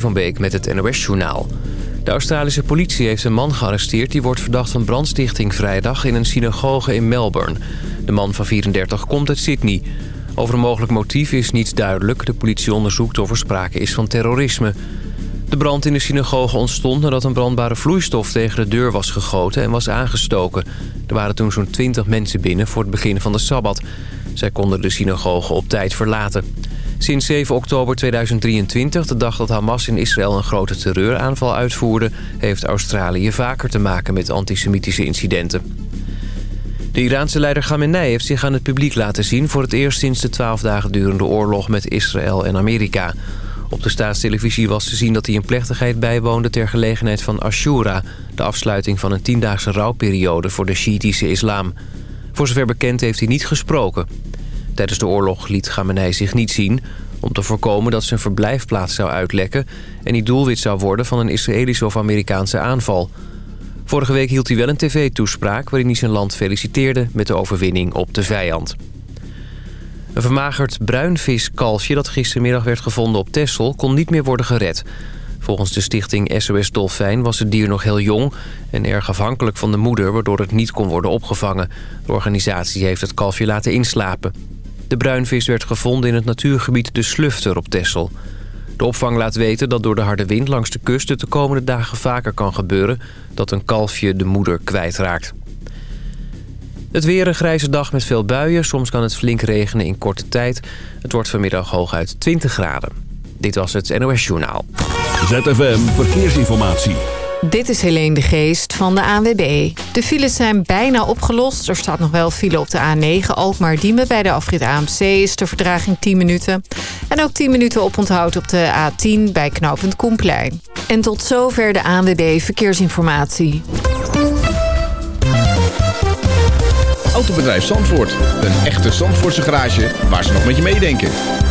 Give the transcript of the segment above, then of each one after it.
Van Beek met het NOS-journaal. De Australische politie heeft een man gearresteerd... die wordt verdacht van brandstichting vrijdag in een synagoge in Melbourne. De man van 34 komt uit Sydney. Over een mogelijk motief is niets duidelijk. De politie onderzoekt of er sprake is van terrorisme. De brand in de synagoge ontstond nadat een brandbare vloeistof tegen de deur was gegoten en was aangestoken. Er waren toen zo'n 20 mensen binnen voor het begin van de Sabbat. Zij konden de synagoge op tijd verlaten. Sinds 7 oktober 2023, de dag dat Hamas in Israël een grote terreuraanval uitvoerde... heeft Australië vaker te maken met antisemitische incidenten. De Iraanse leider Khamenei heeft zich aan het publiek laten zien... voor het eerst sinds de 12 dagen durende oorlog met Israël en Amerika. Op de staatstelevisie was te zien dat hij een plechtigheid bijwoonde... ter gelegenheid van Ashura, de afsluiting van een tiendaagse rouwperiode... voor de Shiïtische islam. Voor zover bekend heeft hij niet gesproken. Tijdens de oorlog liet Khamenei zich niet zien... om te voorkomen dat zijn verblijfplaats zou uitlekken... en hij doelwit zou worden van een Israëlische of Amerikaanse aanval. Vorige week hield hij wel een tv-toespraak... waarin hij zijn land feliciteerde met de overwinning op de vijand. Een vermagerd bruinviskalfje dat gistermiddag werd gevonden op Texel... kon niet meer worden gered... Volgens de stichting SOS Dolfijn was het dier nog heel jong... en erg afhankelijk van de moeder, waardoor het niet kon worden opgevangen. De organisatie heeft het kalfje laten inslapen. De bruinvis werd gevonden in het natuurgebied De Slufter op Texel. De opvang laat weten dat door de harde wind langs de kust... het de komende dagen vaker kan gebeuren dat een kalfje de moeder kwijtraakt. Het weer een grijze dag met veel buien. Soms kan het flink regenen in korte tijd. Het wordt vanmiddag hooguit 20 graden. Dit was het NOS Journaal. ZFM Verkeersinformatie. Dit is Helene de Geest van de ANWB. De files zijn bijna opgelost. Er staat nog wel file op de A9 Alkmaar-Diemen. Bij de afrit AMC is de verdraging 10 minuten. En ook 10 minuten oponthoud op de A10 bij knooppunt Koenplein. En tot zover de ANWB Verkeersinformatie. Autobedrijf Zandvoort. Een echte Zandvoortse garage waar ze nog met je meedenken.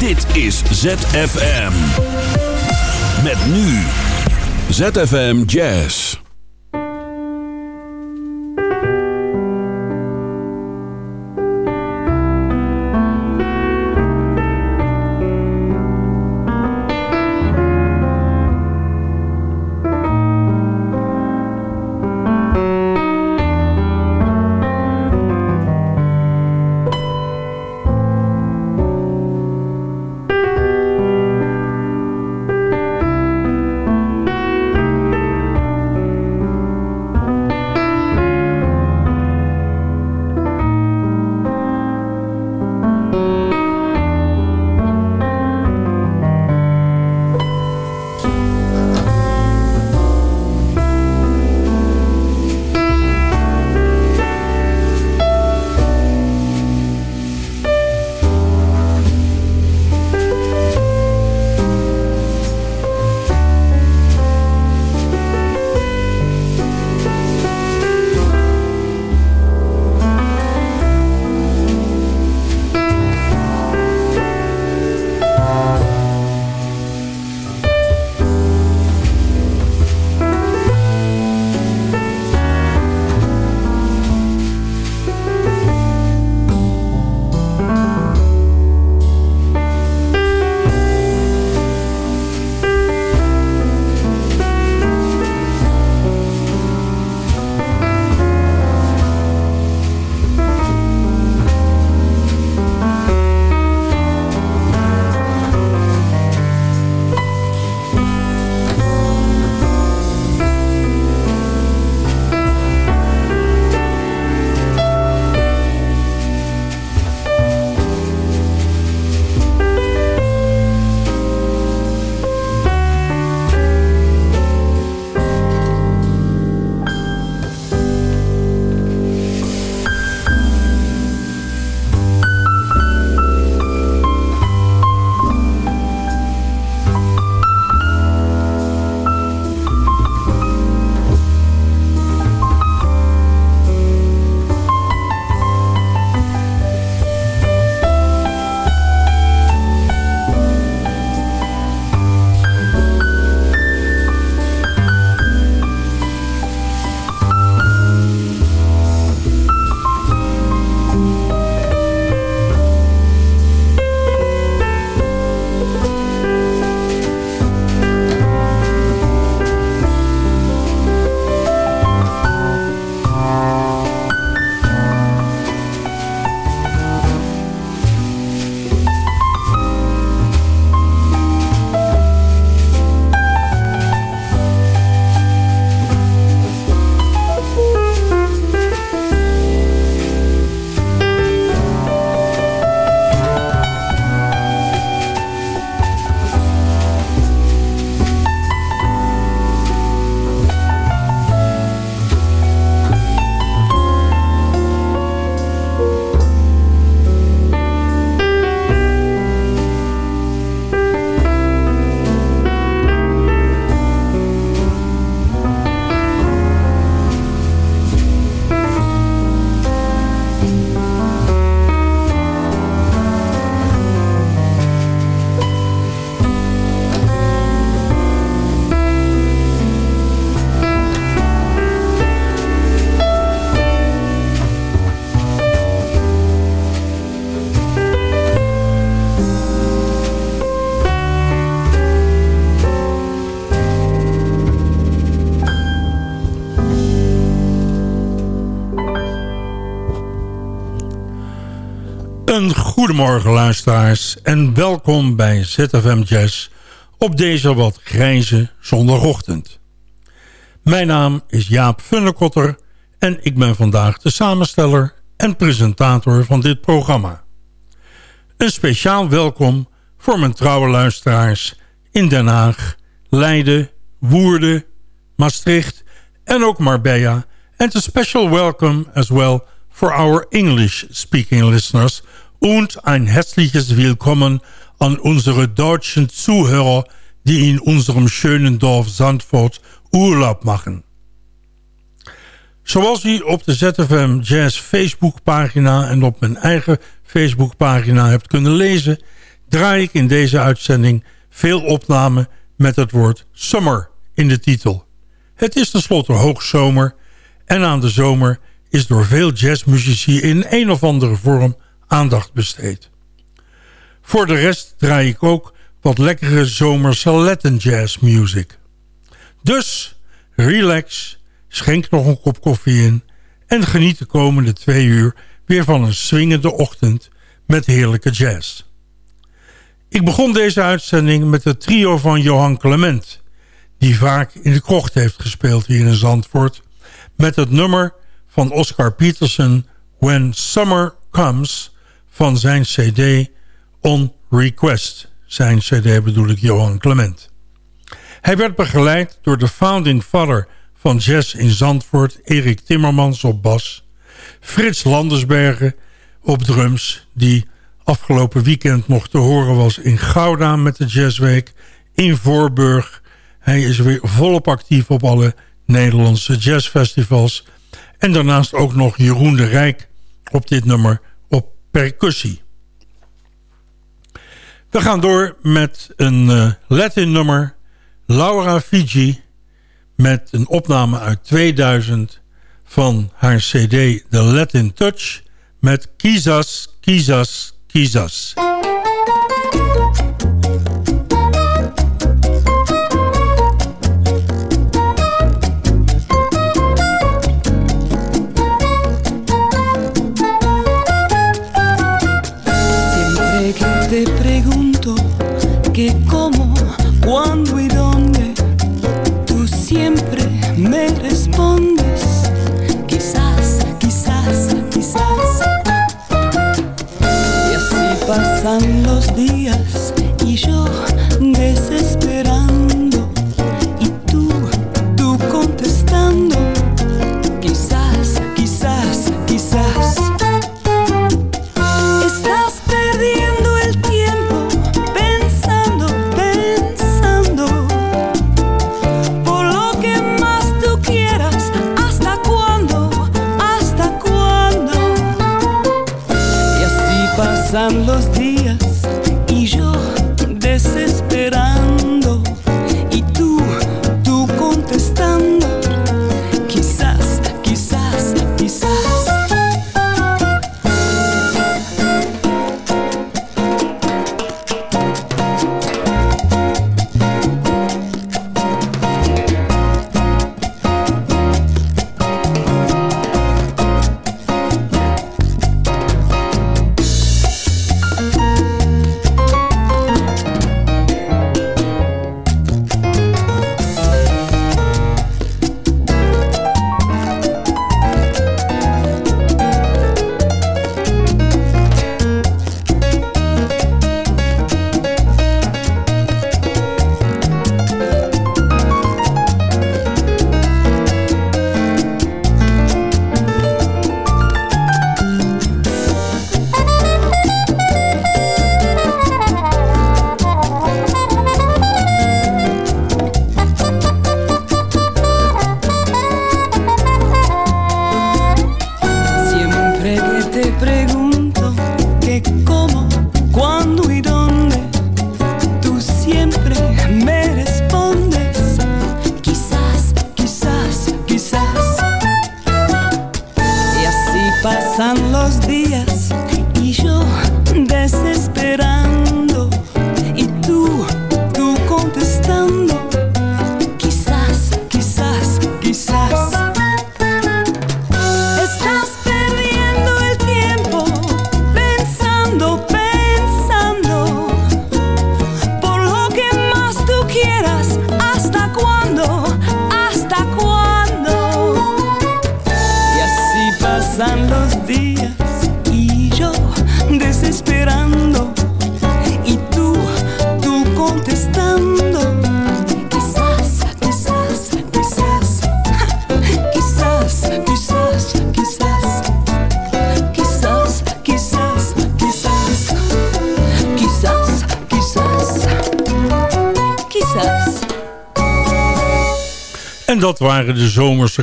Dit is ZFM. Met nu. ZFM Jazz. Goedemorgen luisteraars en welkom bij ZFM Jazz op deze wat grijze zondagochtend. Mijn naam is Jaap Funnekotter en ik ben vandaag de samensteller en presentator van dit programma. Een speciaal welkom voor mijn trouwe luisteraars in Den Haag, Leiden, Woerden, Maastricht en ook Marbella. And a special welcome as well for our English-speaking listeners und ein herzliches Willkommen an unsere deutschen Zuhörer, die in unserem schönen Dorf Zandvoort Urlaub machen. Zoals u op de ZFM Jazz Facebookpagina en op mijn eigen Facebookpagina hebt kunnen lezen... draai ik in deze uitzending veel opnamen met het woord summer in de titel. Het is tenslotte hoogzomer en aan de zomer is door veel jazzmuzici in een of andere vorm aandacht besteed. Voor de rest draai ik ook wat lekkere zomerse Latin jazz music. Dus relax, schenk nog een kop koffie in... en geniet de komende twee uur weer van een swingende ochtend met heerlijke jazz. Ik begon deze uitzending met het trio van Johan Clement... die vaak in de krocht heeft gespeeld hier in Zandvoort... met het nummer van Oscar Peterson... When Summer Comes van zijn cd On Request. Zijn cd bedoel ik Johan Clement. Hij werd begeleid door de founding father van jazz in Zandvoort... Erik Timmermans op bas... Frits Landersbergen op drums... die afgelopen weekend nog te horen was in Gouda met de Jazzweek... in Voorburg. Hij is weer volop actief op alle Nederlandse jazzfestivals... en daarnaast ook nog Jeroen de Rijk op dit nummer percussie. We gaan door met een uh, Latin nummer. Laura Fiji met een opname uit 2000 van haar cd The Latin Touch met Kizas, Kizas, Kizas. Te pregunto qué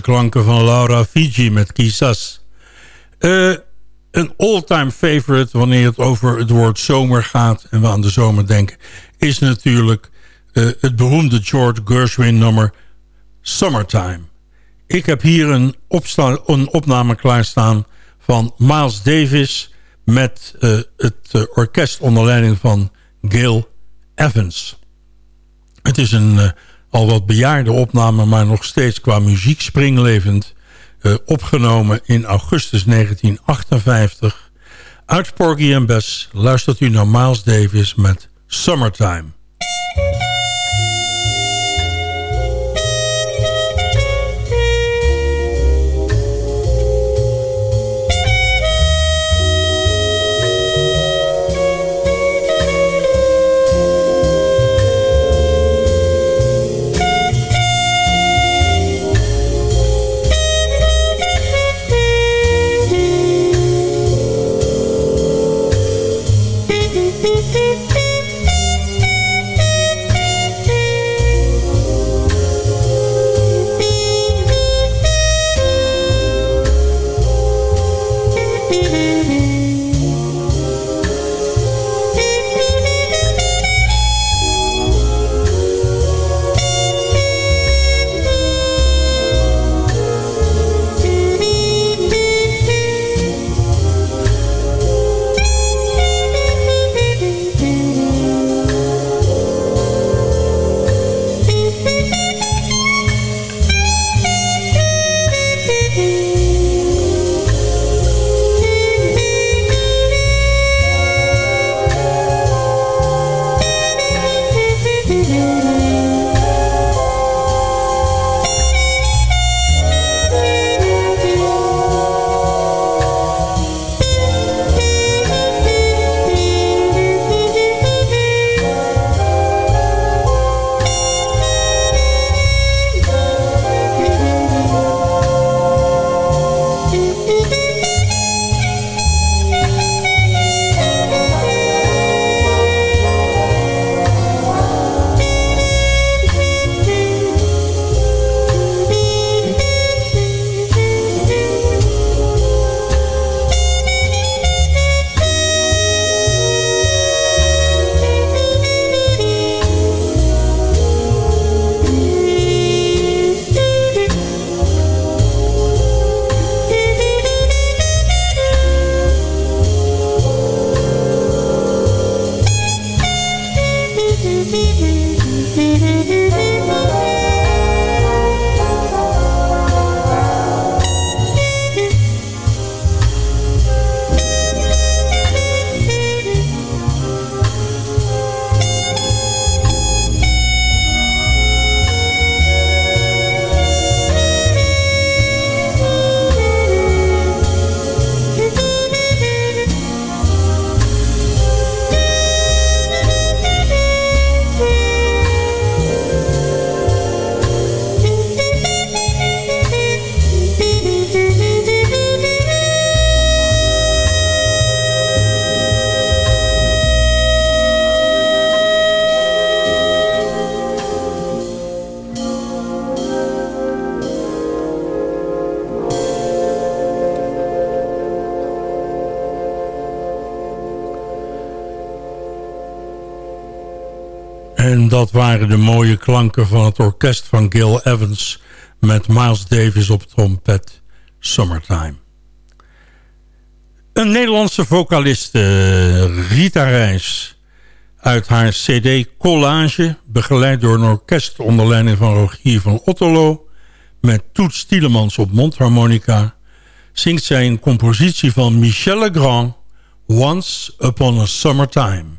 klanken van Laura Fiji met Kisas. Uh, een all-time favorite wanneer het over het woord zomer gaat... en we aan de zomer denken... is natuurlijk uh, het beroemde George Gershwin nummer Summertime. Ik heb hier een, opname klaarstaan van Miles Davis... met uh, het orkest onder leiding van Gil Evans. Het is een al wat bejaarde opname, maar nog steeds qua muziek springlevend. Uh, opgenomen in augustus 1958. Uit Porgy and Bess luistert u naar Miles Davis met Summertime. Mooie klanken van het orkest van Gil Evans... met Miles Davis op trompet, Summertime. Een Nederlandse vocaliste, Rita Reis... uit haar cd Collage... begeleid door een orkest onder leiding van Rogier van Otterlo... met Toets Tielemans op mondharmonica... zingt zij een compositie van Michel Legrand... Once Upon a Summertime.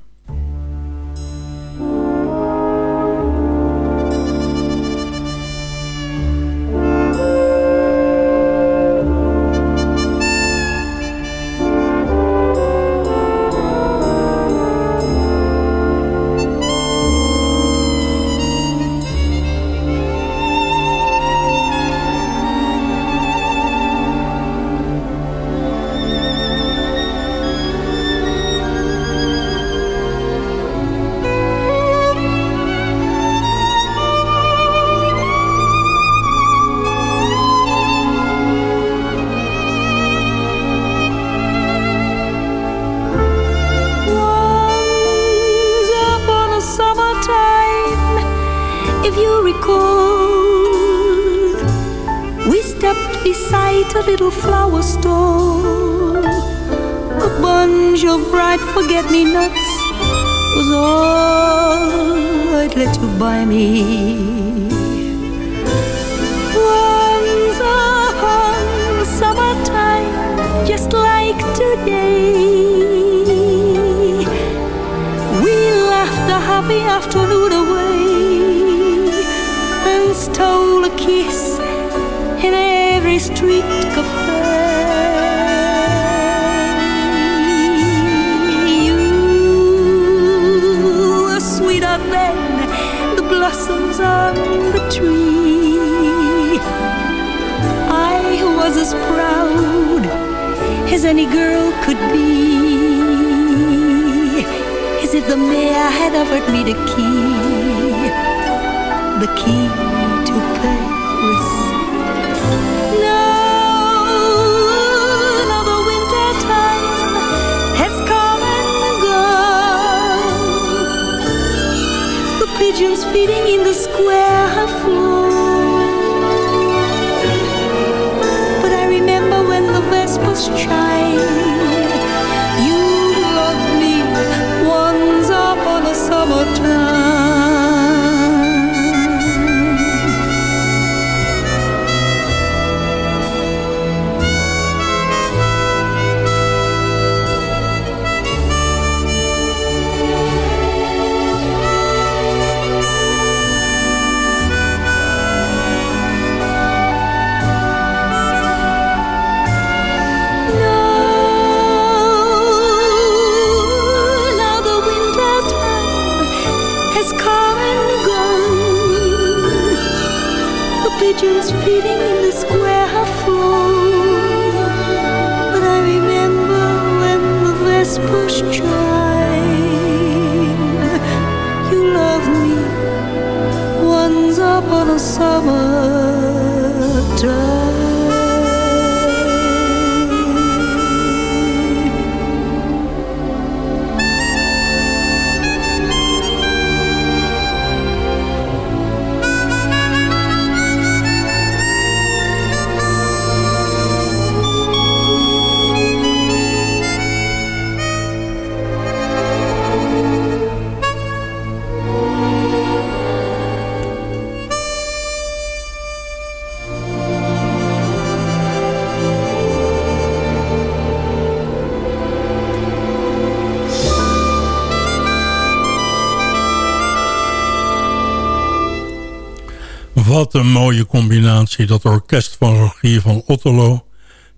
Wat een mooie combinatie, dat orkest van Rogier van Otterlo.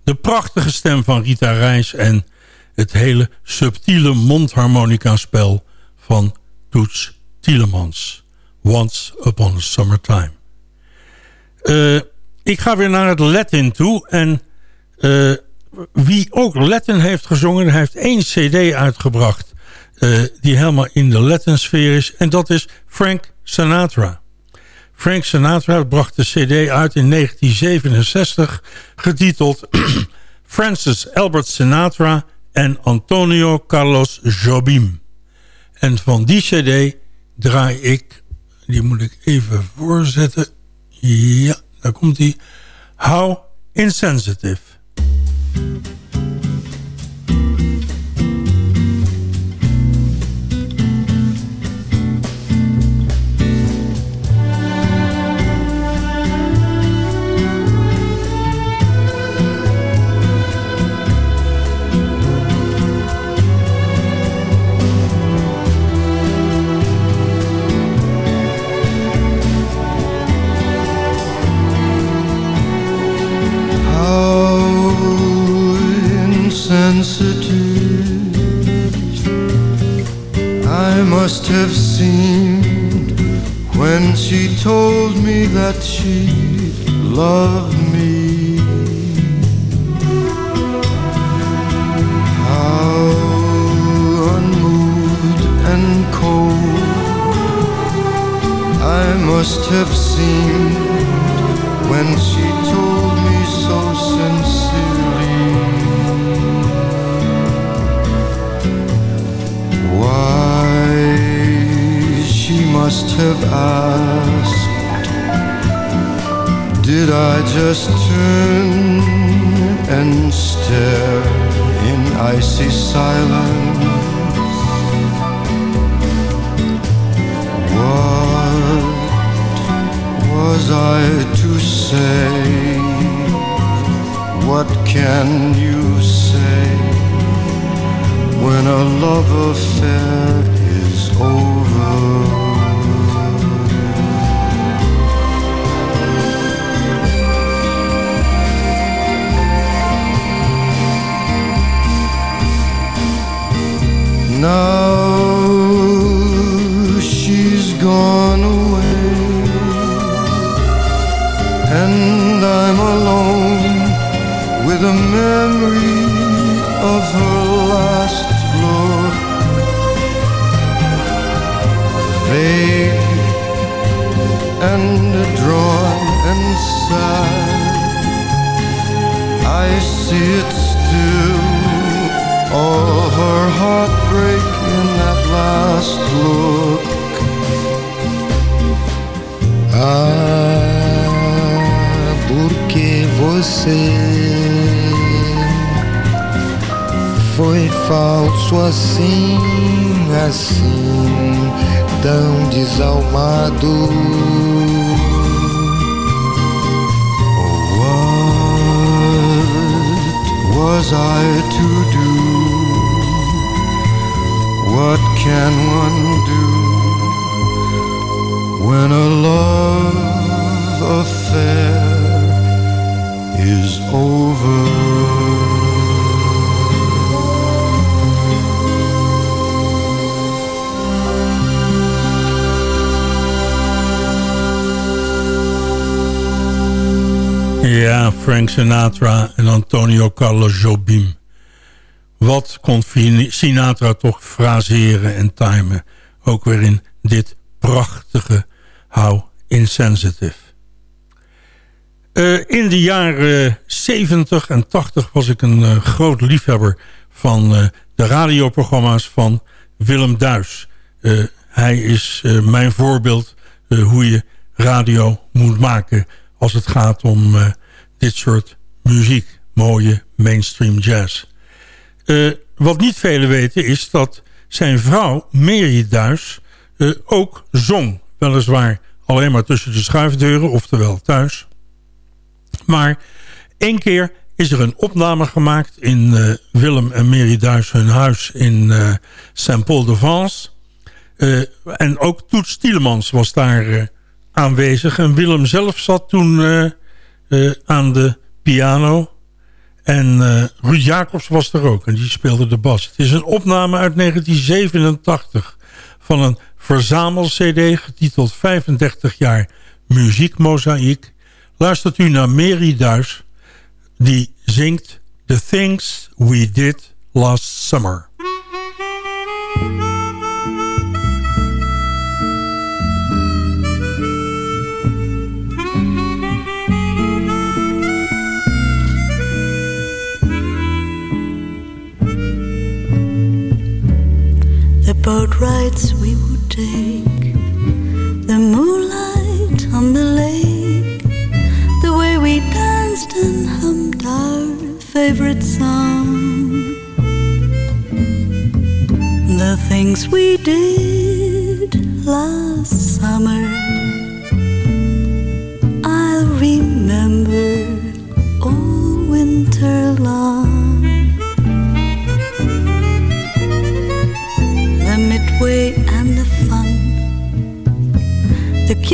De prachtige stem van Rita Reis en het hele subtiele mondharmonica-spel van Toets Tielemans. Once Upon a Summertime. Eh, ik ga weer naar het Latin toe. En eh, wie ook Latin heeft gezongen, heeft één cd uitgebracht... eh, die helemaal in de Latin-sfeer is. En dat is Frank Sinatra. Frank Sinatra bracht de cd uit in 1967... getiteld Francis Albert Sinatra en Antonio Carlos Jobim. En van die cd draai ik... die moet ik even voorzetten... Ja, daar komt hij. How Insensitive. Told me that she loved me. How unmoved and cold I must have seemed when she told me so sincerely. Why she must have asked, did I just turn and stare in icy silence? What was I to say? What can you say when a love affair is over? Now she's gone away. And I'm alone with a memory of her last look. Vague and drawn and sad. I see it still all her heartbreak in that last look. Ah, porque você foi falso assim, assim, tão desalmado. Was I to do? What can one do when a love affair is over? Ja, Frank Sinatra en Antonio Carlos Jobim. Wat kon Sinatra toch fraseren en timen. Ook weer in dit prachtige How Insensitive. Uh, in de jaren 70 en 80 was ik een uh, groot liefhebber van uh, de radioprogramma's van Willem Duis. hij is mijn voorbeeld hoe je radio moet maken als het gaat om dit soort muziek. Mooie mainstream jazz. Uh, wat niet velen weten is dat zijn vrouw, Mary Duis, uh, ook zong. Weliswaar alleen maar tussen de schuifdeuren, oftewel thuis. Maar één keer is er een opname gemaakt in uh, Willem en Mary Duis hun huis in Saint-Paul-de-Vence. en ook Toets Tielemans was daar aanwezig. En Willem zelf zat toen aan de piano en uh, Ruud Jacobs was er ook en die speelde de bas. Het is een opname uit 1987 van een verzamel-cd getiteld 35 jaar muziekmozaïek. Luistert u naar Mary Duis die zingt The Things We Did Last Summer. Boat rides we would take, the moonlight on the lake, the way we danced and hummed our favorite song, the things we did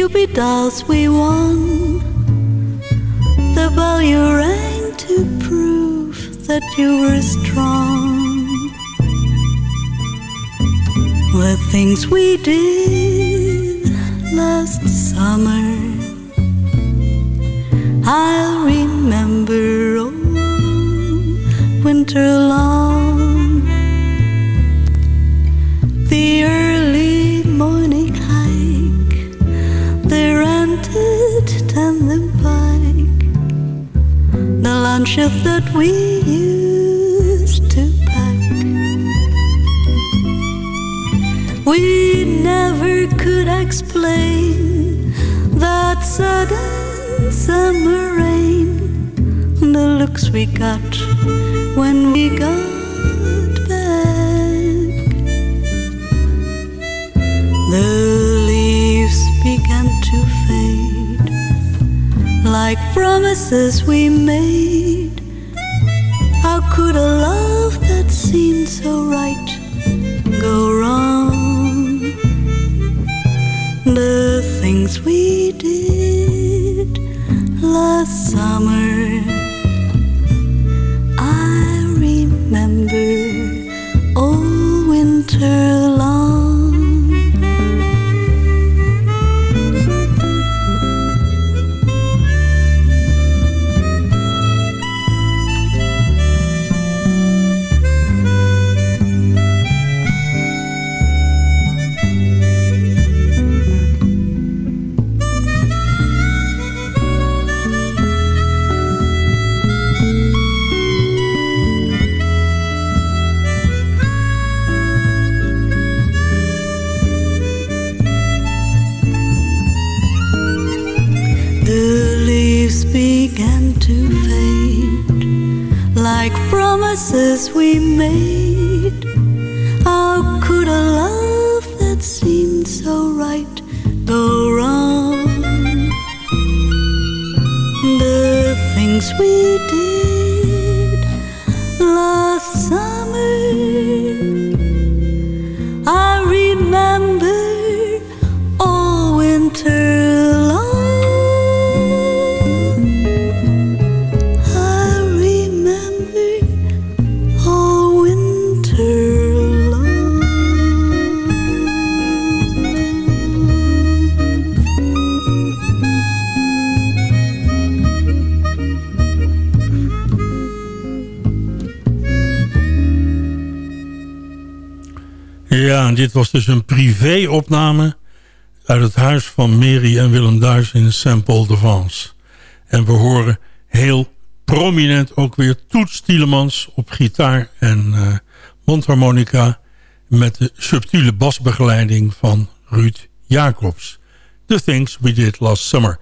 Cupid dolls we won. The bell you rang to prove that you were strong. The things we did last summer. I'll remember all winter long. We used to pack. We never could explain that sudden summer rain, the looks we got when we got back. The leaves began to fade like promises we made. Dit was dus een privéopname uit het huis van Mary en Willem Duis in Saint-Paul de Vence. En we horen heel prominent ook weer Toets Tielemans op gitaar en eh, mondharmonica... met de subtiele basbegeleiding van Ruud Jacobs. The Things We Did Last Summer.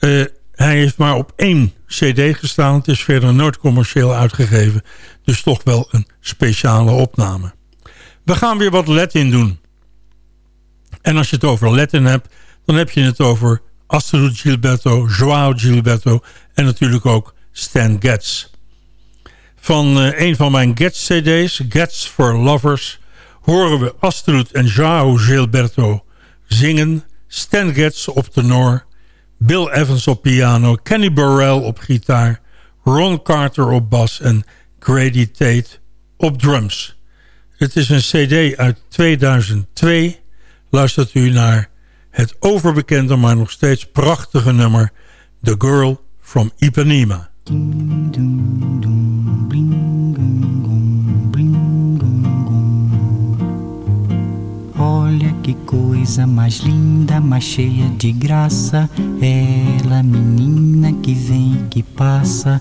Eh, hij heeft maar op één cd gestaan. Het is verder nooit commercieel uitgegeven. Dus toch wel een speciale opname. We gaan weer wat Latin doen. En als je het over Latin hebt... dan heb je het over Astrid Gilberto, Joao Gilberto... en natuurlijk ook Stan Getz. Van eh, een van mijn Getz-cd's, Getz for Lovers... horen we Astrid en Joao Gilberto zingen... Stan Getz op tenor... Bill Evans op piano... Kenny Burrell op gitaar... Ron Carter op bas en Grady Tate op drums... Het is een cd uit 2002. Luistert u naar het overbekende, maar nog steeds prachtige nummer... The Girl from Ipanema. Olha que coisa mais linda, mais cheia de graça. Ela, menina que vem e que passa,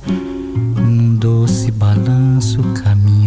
num doce balanço, caminho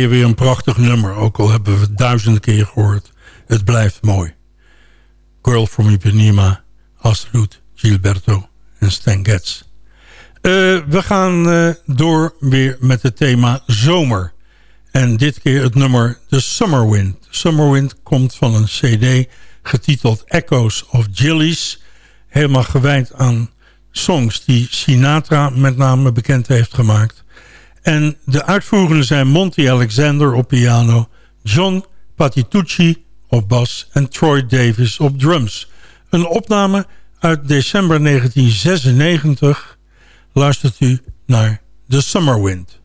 Keer weer een prachtig nummer. Ook al hebben we het duizenden keer gehoord. Het blijft mooi. Girl from Ipanema, Astrud, Gilberto en Stan Getz. Eh, we gaan eh, door weer met het thema zomer. En dit keer het nummer The Summer Wind. Summer Wind komt van een cd getiteld Echoes of Gillies. Helemaal gewijd aan songs die Sinatra met name bekend heeft gemaakt. En de uitvoerenden zijn Monty Alexander op piano... John Patitucci op bas en Troy Davis op drums. Een opname uit december 1996. Luistert u naar The Summer Wind.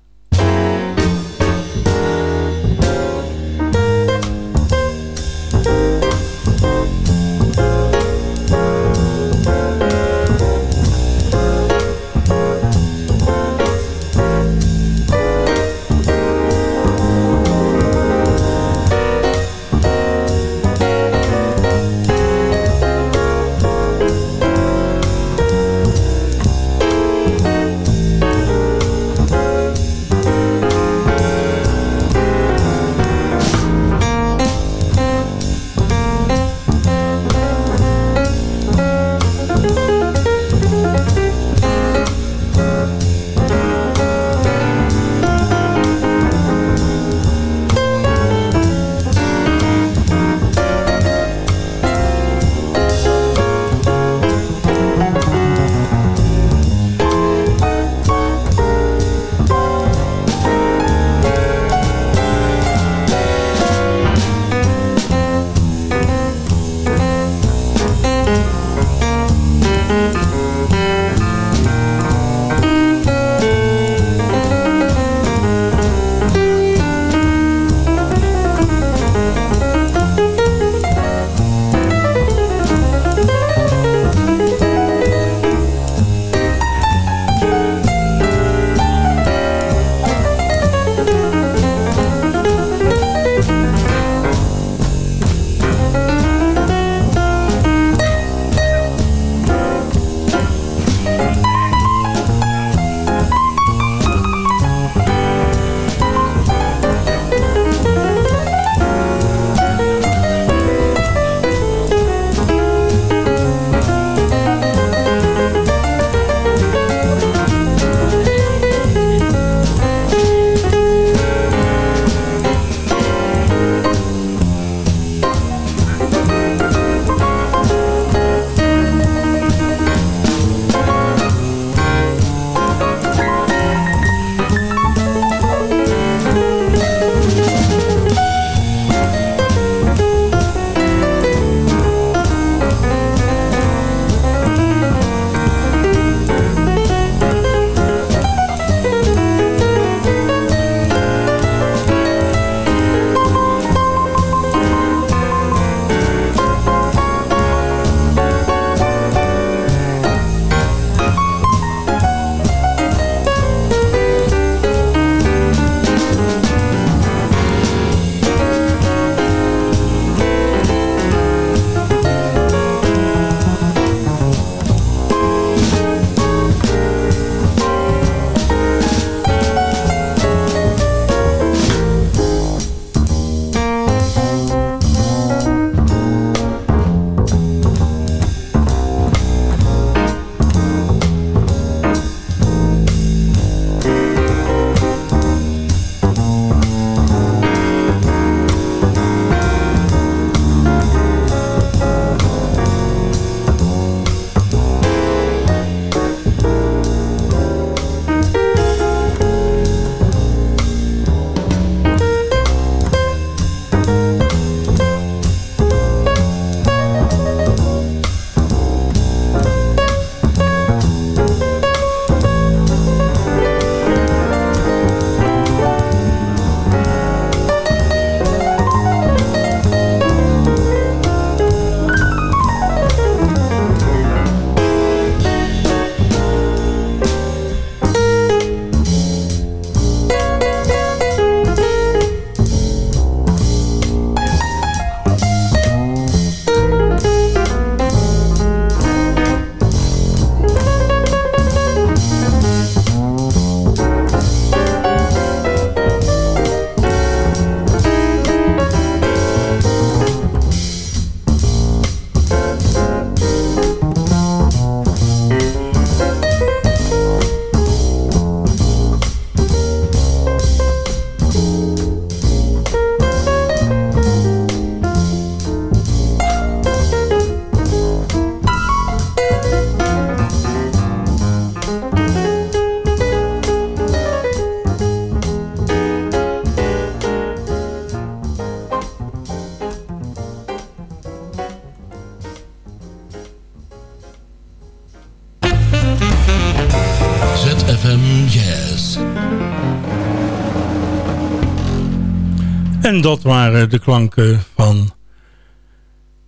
Dat waren de klanken van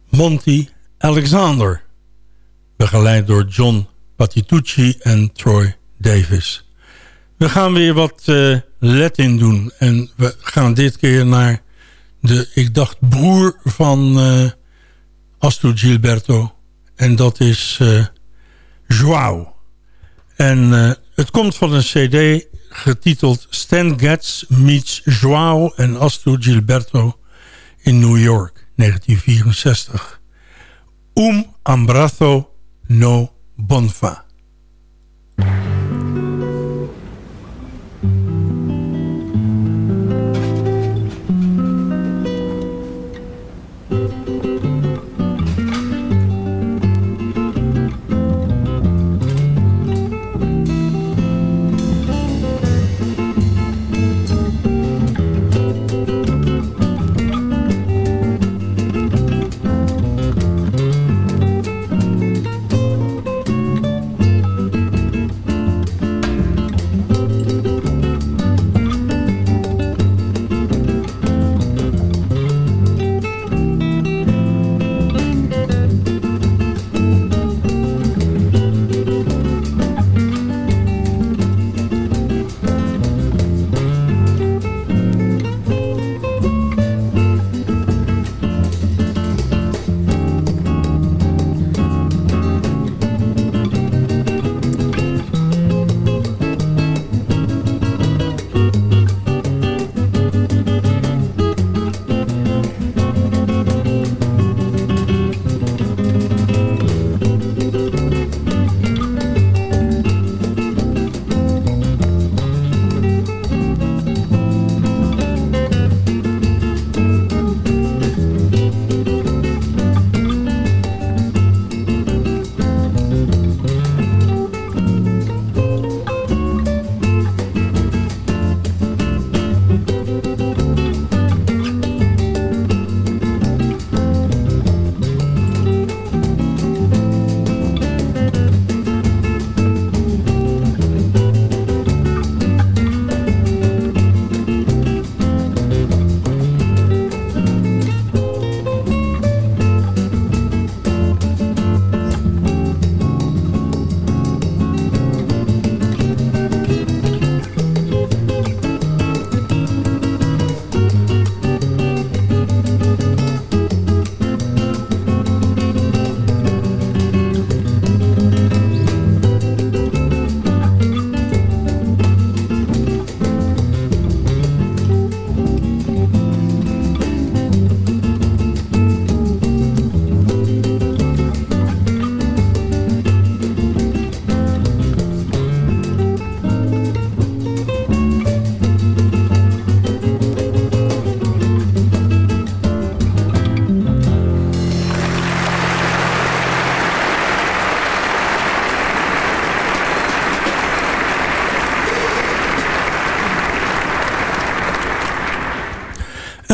Monty Alexander. Begeleid door John Patitucci en Troy Davis. We gaan weer wat uh, Latin doen. En we gaan dit keer naar de, ik dacht, broer van uh, Astro Gilberto. En dat is uh, Joao. En het komt van een cd getiteld Stan Getz meets Joao en Astro Gilberto in New York, 1964. Um Ambrazo no Bonfa.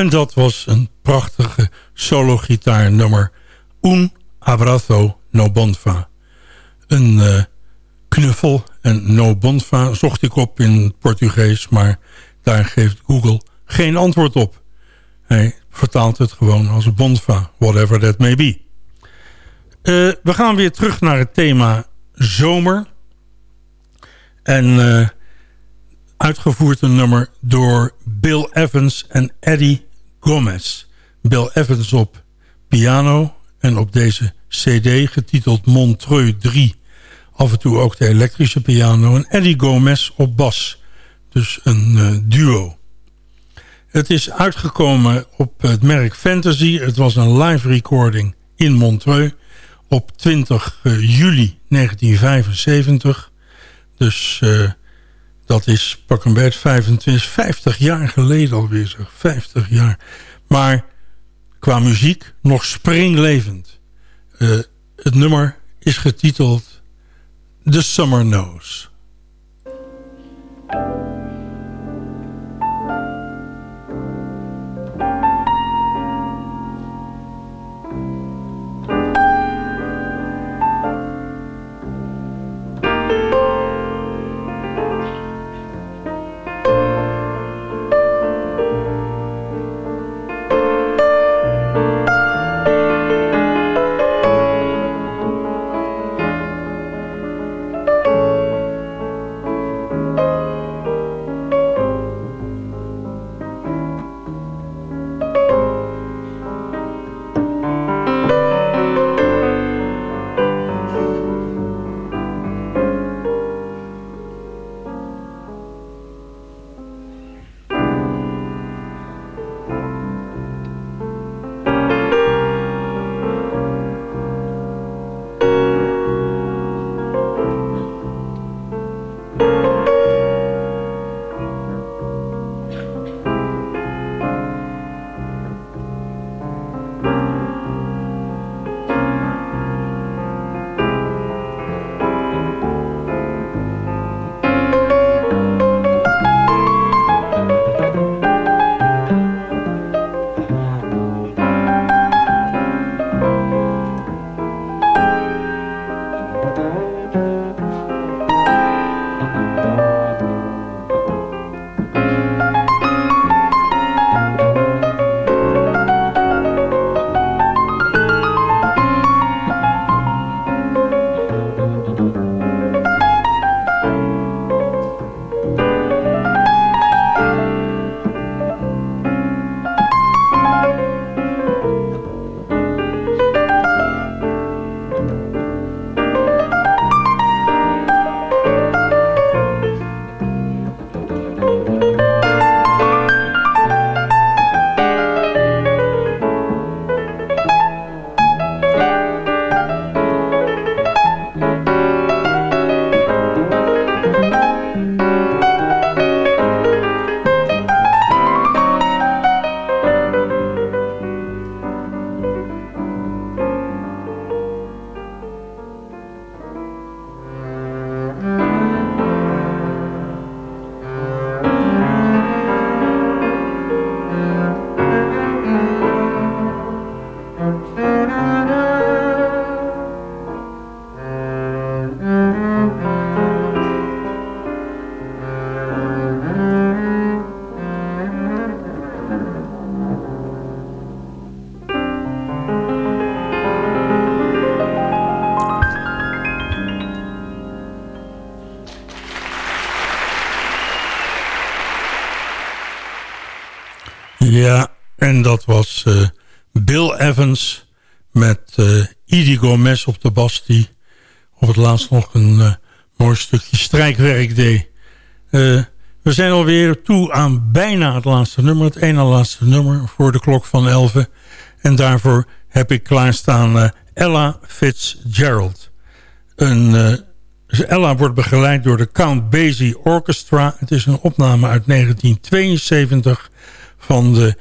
En dat was een prachtige solo-gitaarnummer. Un abrazo no bonfa. Een uh, knuffel en no bonfa zocht ik op in Portugees... maar daar geeft Google geen antwoord op. Hij vertaalt het gewoon als bonfa, whatever that may be. Uh, we gaan weer terug naar het thema zomer. En... Uh, uitgevoerd een nummer door Bill Evans en Eddie Gomez. Bill Evans op piano en op deze cd getiteld Montreux 3. Af en toe ook de elektrische piano. En Eddie Gomez op bas. Dus een uh, duo. Het is uitgekomen op het merk Fantasy. Het was een live recording in Montreux op 20 uh, eh, juli 1975. Dus uh, dat is pak een beetje 25, 50 jaar geleden alweer zeg. 50 jaar. Maar qua muziek nog springlevend. Uh, het nummer is getiteld The Summer Knows. Dat was eh, Bill Evans met uh, Idi Gomez op de bas... die op het laatst nog een uh, mooi stukje strijkwerk deed. we zijn alweer toe aan bijna het laatste nummer. Het ene laatste nummer voor de klok van 11. En daarvoor heb ik klaarstaan Ella Fitzgerald. Een, Ella wordt begeleid door de Count Basie Orchestra. Het is een opname uit 1972 van de,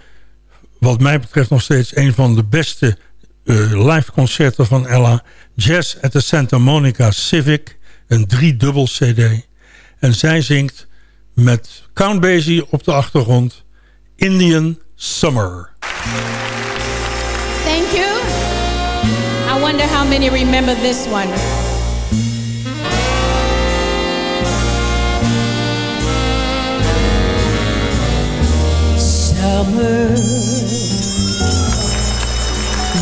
wat mij betreft nog steeds een van de beste uh, live concerten van Ella. Jazz at the Santa Monica Civic, een driedubbel cd. En zij zingt met Count Basie op de achtergrond Indian Summer. Thank you. I wonder how many remember this one. Summer.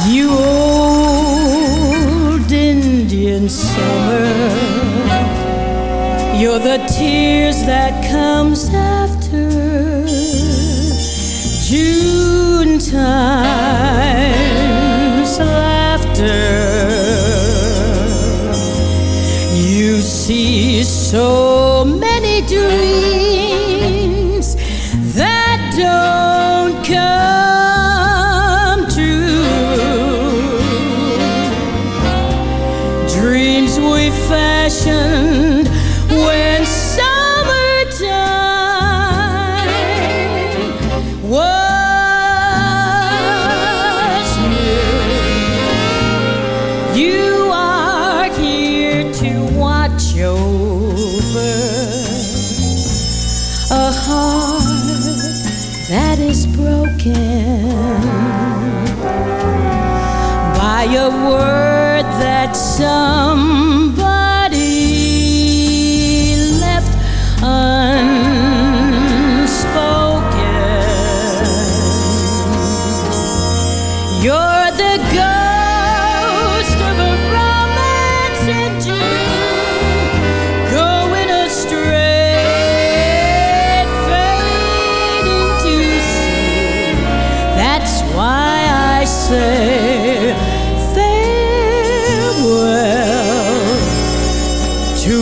You old Indian summer. You're the tears that comes after June time's laughter. You see so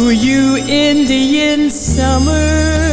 you, Indian summer.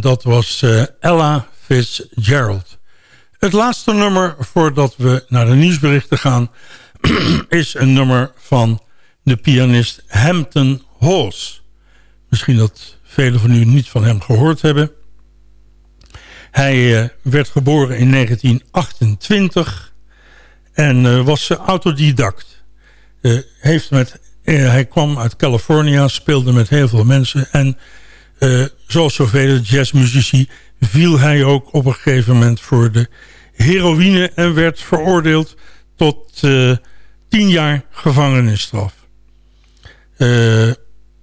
Dat was uh, Ella Fitzgerald. Het laatste nummer voordat we naar de nieuwsberichten gaan... is een nummer van de pianist Hampton Hawes. Misschien dat velen van u niet van hem gehoord hebben. Hij uh, werd geboren in 1928 en uh, was autodidact. heeft met, hij kwam uit California, speelde met heel veel mensen... en zoals zoveel jazzmuzici viel hij ook op een gegeven moment voor de heroïne... en werd veroordeeld tot uh, tien jaar gevangenisstraf. Uh,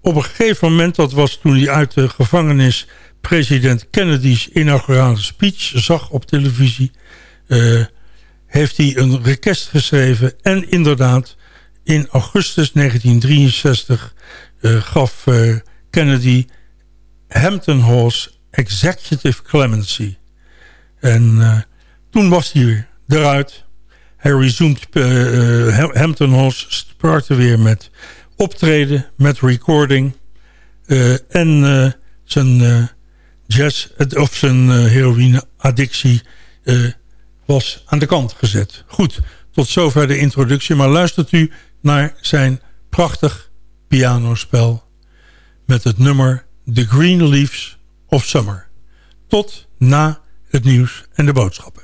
op een gegeven moment, dat was toen hij uit de gevangenis... president Kennedy's inaugurale speech zag op televisie... Heeft hij een request geschreven en inderdaad... in augustus 1963 gaf Kennedy Hampton Hall's Executive Clemency. En uh, toen was hij eruit. Hij resumed, uh, Hampton Halls startte weer met optreden, met recording. En zijn jazz, of zijn heroïne-addictie was aan de kant gezet. Goed, tot zover de introductie. Maar luistert u naar zijn prachtig pianospel met het nummer The Green Leaves of Summer. Tot na het nieuws en de boodschappen.